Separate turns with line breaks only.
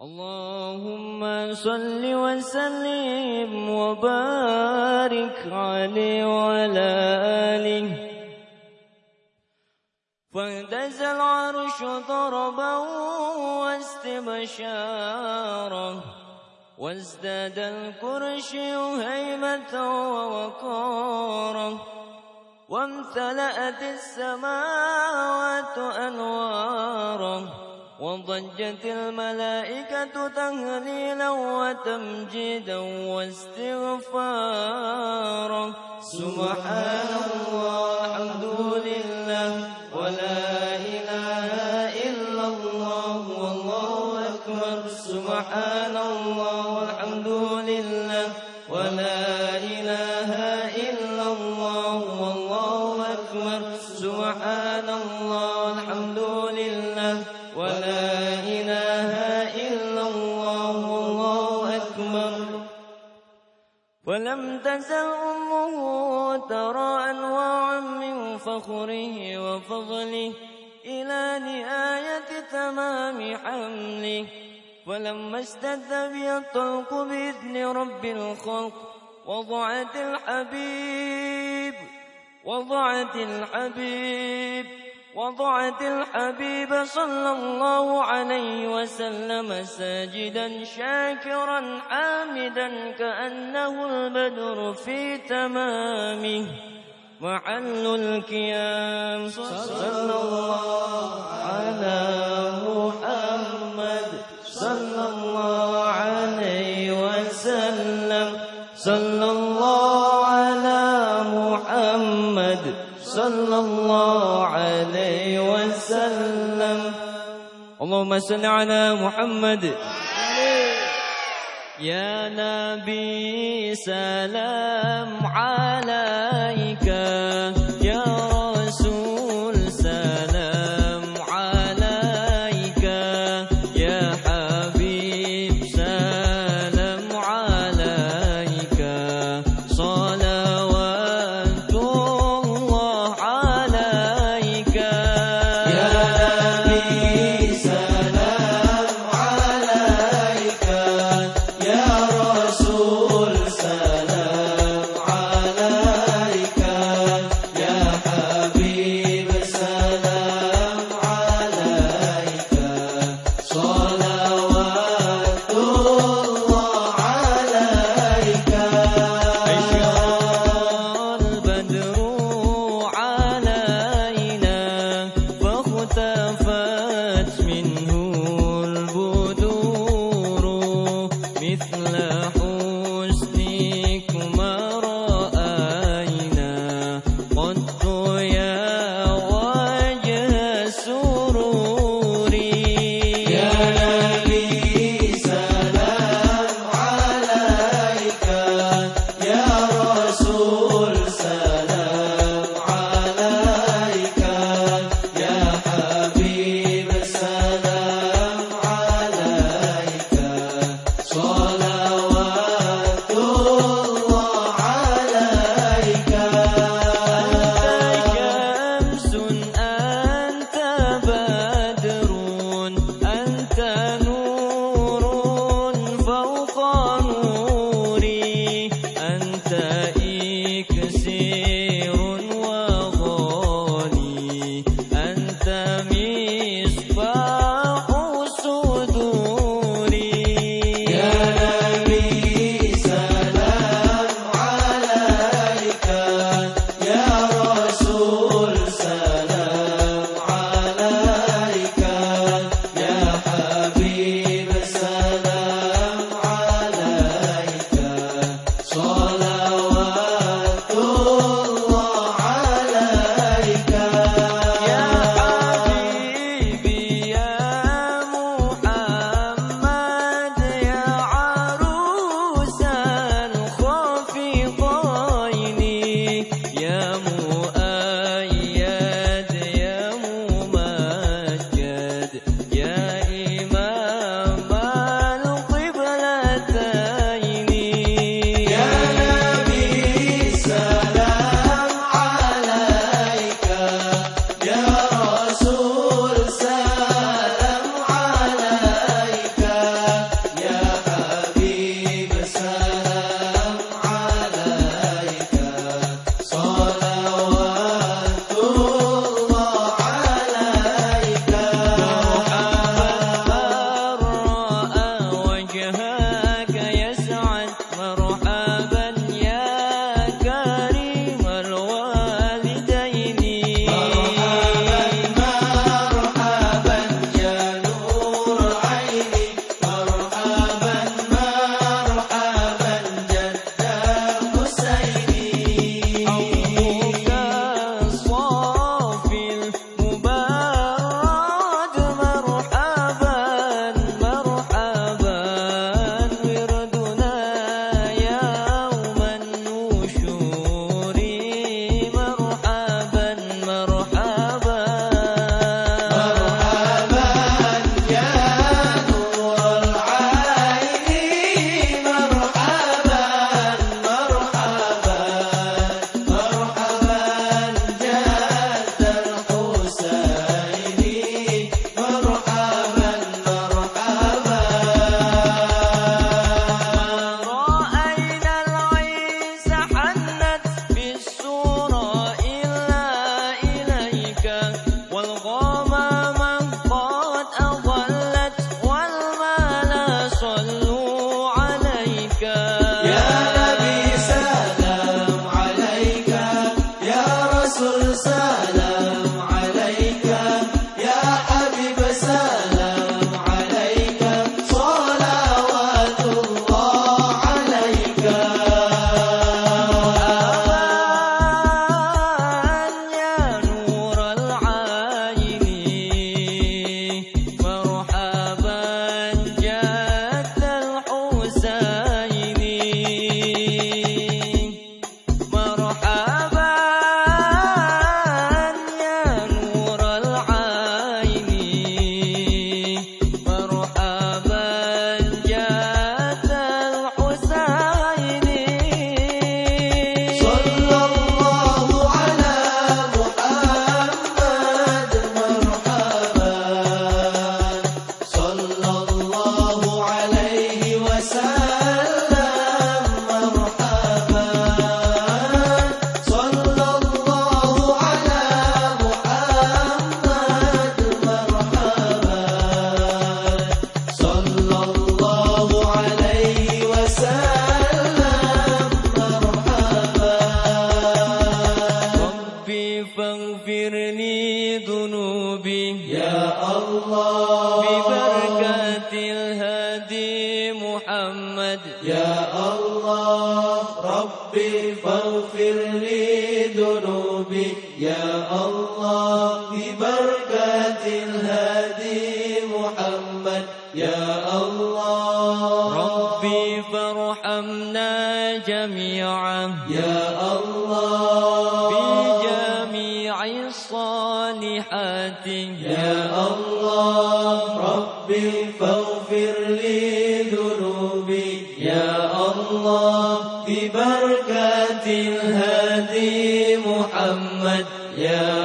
اللهم صل وسلم وبارك عليه وعلى آله. فاهتز العرش ضربا واستبشارا وازداد الكرشي هيمة ووقارا وامتلأت السماوات أنوارا وضجت الملائكة تهليلا وتمجيدا واستغفارا. سبحان الله الحمد لله ولا إله إلا الله والله أكبر. سبحان الله والحمد لله ولم تزل أمه ترى أنواعا من فخره وفضله إلى نهاية تمام حمله. فلما اشتد بي الطلق بإذن رب الخلق وضعت الحبيب وضعت الحبيب. وضعت الحبيب صلى الله عليه وسلم ساجدا شاكرا حامدا كأنه البدر في تمامه محل الكيام صلى الله محمد صلى الله عليه وسلم. اللهم صل على محمد. يا نبي سلام عليك. يا الله. ببركة الهادي محمد. يا الله. ربي فاغفر لي ذنوبي.
يا الله. ببركة الهادي محمد. يا الله.
ربي فارحمنا جميعا.
يا الله يا الله ربي فاغفر لي ذنوبي. يا الله ببركة الهادي محمد. يا